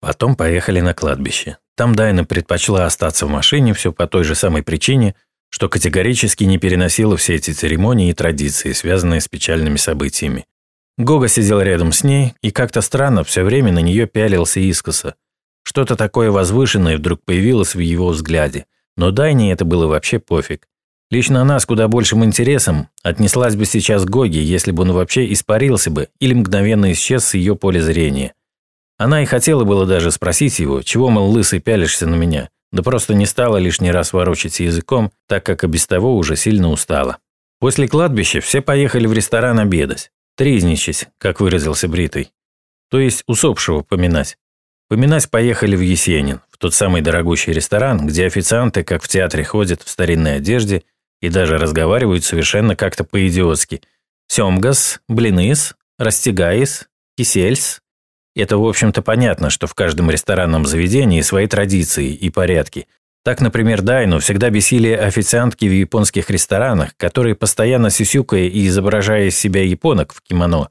Потом поехали на кладбище. Там Дайна предпочла остаться в машине все по той же самой причине, что категорически не переносила все эти церемонии и традиции, связанные с печальными событиями. Гога сидел рядом с ней и как-то странно все время на нее пялился искоса. Что-то такое возвышенное вдруг появилось в его взгляде, но Дайне это было вообще пофиг. Лично она с куда большим интересом отнеслась бы сейчас к Гоге, если бы он вообще испарился бы или мгновенно исчез с ее поля зрения. Она и хотела было даже спросить его, чего, мол, лысый пялишься на меня, да просто не стала лишний раз ворочать языком, так как и без того уже сильно устала. После кладбища все поехали в ресторан обедать. Тризничать, как выразился Бритый. То есть усопшего поминать. Поминать поехали в Есенин, в тот самый дорогущий ресторан, где официанты, как в театре, ходят в старинной одежде и даже разговаривают совершенно как-то по-идиотски. Семгас, блиныс, растягайс, кисельс. Это, в общем-то, понятно, что в каждом ресторанном заведении свои традиции и порядки. Так, например, Дайну всегда бесили официантки в японских ресторанах, которые, постоянно сюсюкая и изображая из себя японок в кимоно,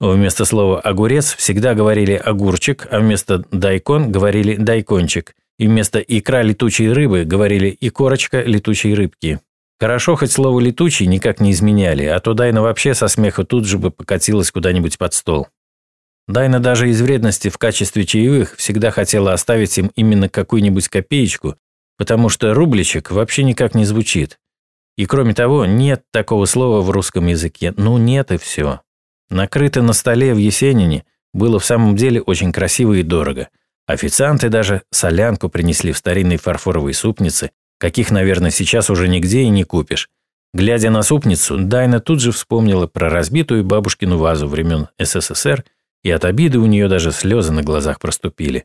вместо слова «огурец» всегда говорили «огурчик», а вместо «дайкон» говорили «дайкончик», и вместо «икра летучей рыбы» говорили «икорочка летучей рыбки». Хорошо, хоть слово «летучий» никак не изменяли, а то Дайна вообще со смеха тут же бы покатилась куда-нибудь под стол. Дайна даже из вредности в качестве чаевых всегда хотела оставить им именно какую-нибудь копеечку, потому что рубличек вообще никак не звучит. И кроме того, нет такого слова в русском языке. Ну нет и все. Накрыто на столе в Есенине было в самом деле очень красиво и дорого. Официанты даже солянку принесли в старинной фарфоровой супнице, каких, наверное, сейчас уже нигде и не купишь. Глядя на супницу, Дайна тут же вспомнила про разбитую бабушкину вазу времен СССР, и от обиды у нее даже слезы на глазах проступили.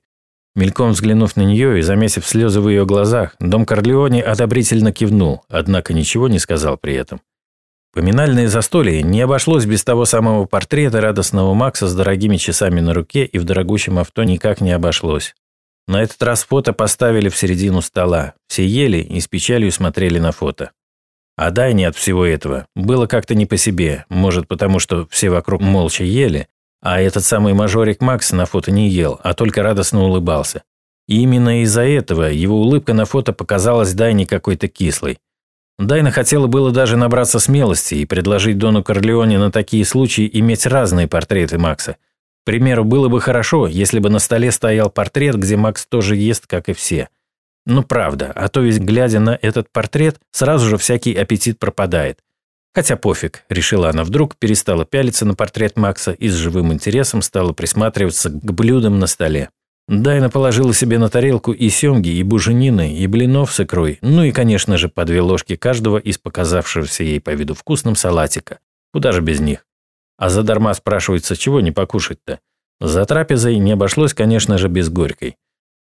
Мельком взглянув на нее и заметив слезы в ее глазах, дом Корлеоне одобрительно кивнул, однако ничего не сказал при этом. Поминальное застолье не обошлось без того самого портрета радостного Макса с дорогими часами на руке и в дорогущем авто никак не обошлось. На этот раз фото поставили в середину стола. Все ели и с печалью смотрели на фото. А Дайне от всего этого было как-то не по себе. Может, потому что все вокруг молча ели, а этот самый мажорик Макс на фото не ел, а только радостно улыбался. И именно из-за этого его улыбка на фото показалась Дайне какой-то кислой. Дайна хотела было даже набраться смелости и предложить Дону Корлеоне на такие случаи иметь разные портреты Макса – к примеру, было бы хорошо, если бы на столе стоял портрет, где Макс тоже ест, как и все. Ну правда, а то ведь, глядя на этот портрет, сразу же всякий аппетит пропадает. Хотя пофиг, решила она вдруг, перестала пялиться на портрет Макса и с живым интересом стала присматриваться к блюдам на столе. Дайна положила себе на тарелку и семги, и буженины, и блинов с икрой, ну и, конечно же, по две ложки каждого из показавшегося ей по виду вкусным салатика. Куда же без них? А задарма спрашивается, чего не покушать-то? За трапезой не обошлось, конечно же, без горькой.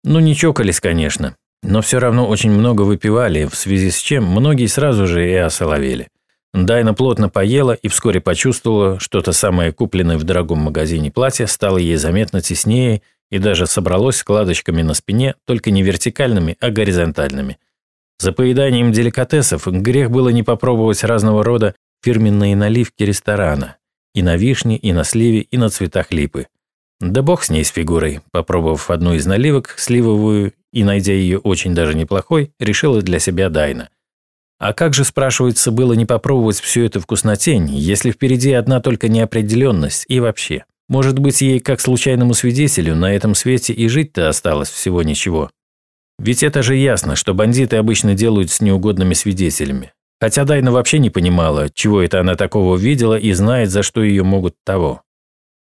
Ну, не чокались, конечно, но все равно очень много выпивали, в связи с чем многие сразу же и осоловели. Дайна плотно поела и вскоре почувствовала, что то самое купленное в дорогом магазине платье стало ей заметно теснее и даже собралось складочками на спине, только не вертикальными, а горизонтальными. За поеданием деликатесов грех было не попробовать разного рода фирменные наливки ресторана. И на вишне, и на сливе, и на цветах липы. Да бог с ней с фигурой. Попробовав одну из наливок, сливовую, и найдя ее очень даже неплохой, решила для себя Дайна. А как же, спрашивается, было не попробовать всю эту вкуснотень, если впереди одна только неопределенность и вообще? Может быть, ей, как случайному свидетелю, на этом свете и жить-то осталось всего ничего? Ведь это же ясно, что бандиты обычно делают с неугодными свидетелями. Хотя Дайна вообще не понимала, чего это она такого видела и знает, за что ее могут того.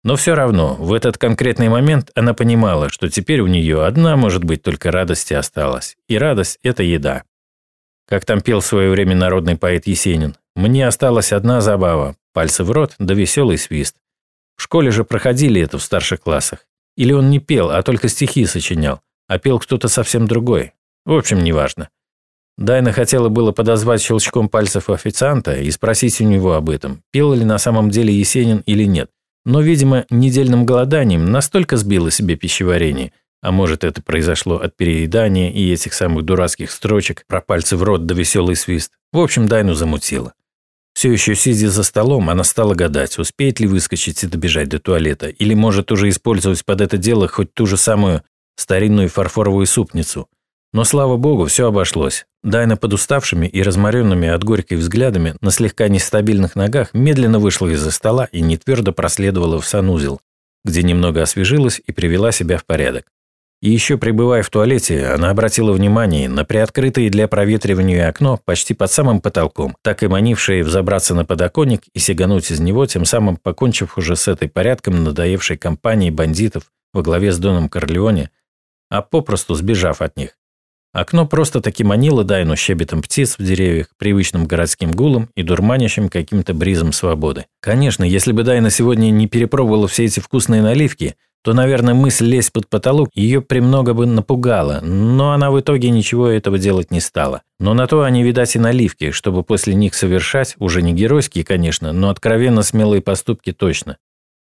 Но все равно, в этот конкретный момент она понимала, что теперь у нее одна, может быть, только радость и осталась. И радость – это еда. Как там пел в свое время народный поэт Есенин, «Мне осталась одна забава – пальцы в рот да веселый свист». В школе же проходили это в старших классах. Или он не пел, а только стихи сочинял, а пел кто-то совсем другой. В общем, неважно. Дайна хотела было подозвать щелчком пальцев официанта и спросить у него об этом, пил ли на самом деле Есенин или нет. Но, видимо, недельным голоданием настолько сбило себе пищеварение, а может это произошло от переедания и этих самых дурацких строчек про пальцы в рот да веселый свист. В общем, Дайну замутило. Все еще сидя за столом, она стала гадать, успеет ли выскочить и добежать до туалета, или может уже использовать под это дело хоть ту же самую старинную фарфоровую супницу. Но, слава богу, все обошлось. Дайна под уставшими и разморенными от горькой взглядами на слегка нестабильных ногах медленно вышла из-за стола и нетвердо проследовала в санузел, где немного освежилась и привела себя в порядок. И еще пребывая в туалете, она обратила внимание на приоткрытое для проветривания окно почти под самым потолком, так и манившее взобраться на подоконник и сигануть из него, тем самым покончив уже с этой порядком надоевшей компанией бандитов во главе с Доном Корлеоне, а попросту сбежав от них. Окно просто-таки манило Дайну щебетом птиц в деревьях, привычным городским гулом и дурманящим каким-то бризом свободы. Конечно, если бы Дайна сегодня не перепробовала все эти вкусные наливки, то, наверное, мысль лезть под потолок ее премного бы напугала, но она в итоге ничего этого делать не стала. Но на то они, видать, и наливки, чтобы после них совершать, уже не геройские, конечно, но откровенно смелые поступки точно.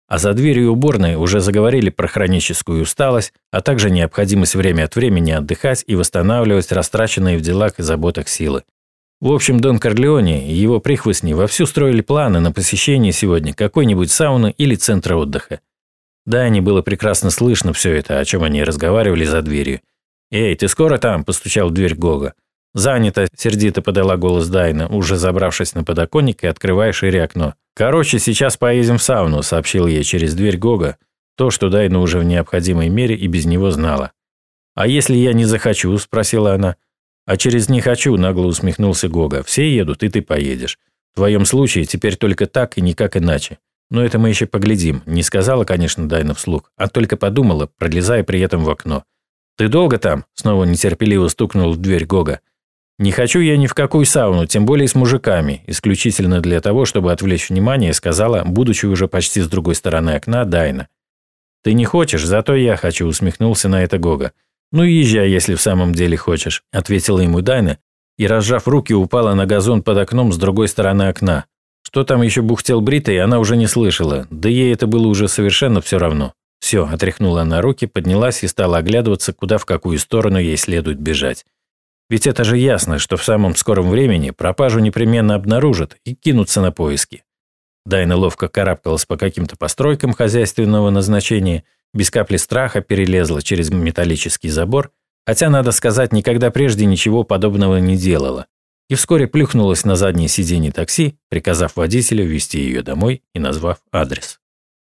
А за дверью уборной уже заговорили про хроническую усталость, а также необходимость время от времени отдыхать и восстанавливать растраченные в делах и заботах силы. В общем, Дон Корлеоне и его прихвостни вовсю строили планы на посещение сегодня какой-нибудь сауны или центра отдыха. Да, не было прекрасно слышно все это, о чем они разговаривали за дверью. «Эй, ты скоро там?» – постучал в дверь Гога. «Занято», – сердито подала голос Дайна, уже забравшись на подоконник и открывая шире окно. «Короче, сейчас поедем в сауну», – сообщил ей через дверь Гога, то, что Дайна уже в необходимой мере и без него знала. «А если я не захочу?» – спросила она. «А через «не хочу», – нагло усмехнулся Гога. «Все едут, и ты поедешь. В твоем случае теперь только так и никак иначе. Но это мы еще поглядим. Не сказала, конечно, Дайна вслух, а только подумала, пролезая при этом в окно. «Ты долго там?» – снова нетерпеливо стукнул в дверь Гога. «Не хочу я ни в какую сауну, тем более с мужиками, исключительно для того, чтобы отвлечь внимание», – сказала, будучи уже почти с другой стороны окна, Дайна. «Ты не хочешь, зато я хочу», – усмехнулся на это Гога. «Ну езжай, если в самом деле хочешь», – ответила ему Дайна, и, разжав руки, упала на газон под окном с другой стороны окна, что там еще бухтел Бритый, она уже не слышала, да ей это было уже совершенно все равно. Все, отряхнула она руки, поднялась и стала оглядываться, куда в какую сторону ей следует бежать. Ведь это же ясно, что в самом скором времени пропажу непременно обнаружат и кинутся на поиски. Дайна ловко карабкалась по каким-то постройкам хозяйственного назначения, без капли страха перелезла через металлический забор, хотя, надо сказать, никогда прежде ничего подобного не делала и вскоре плюхнулась на заднее сиденье такси, приказав водителю везти ее домой и назвав адрес.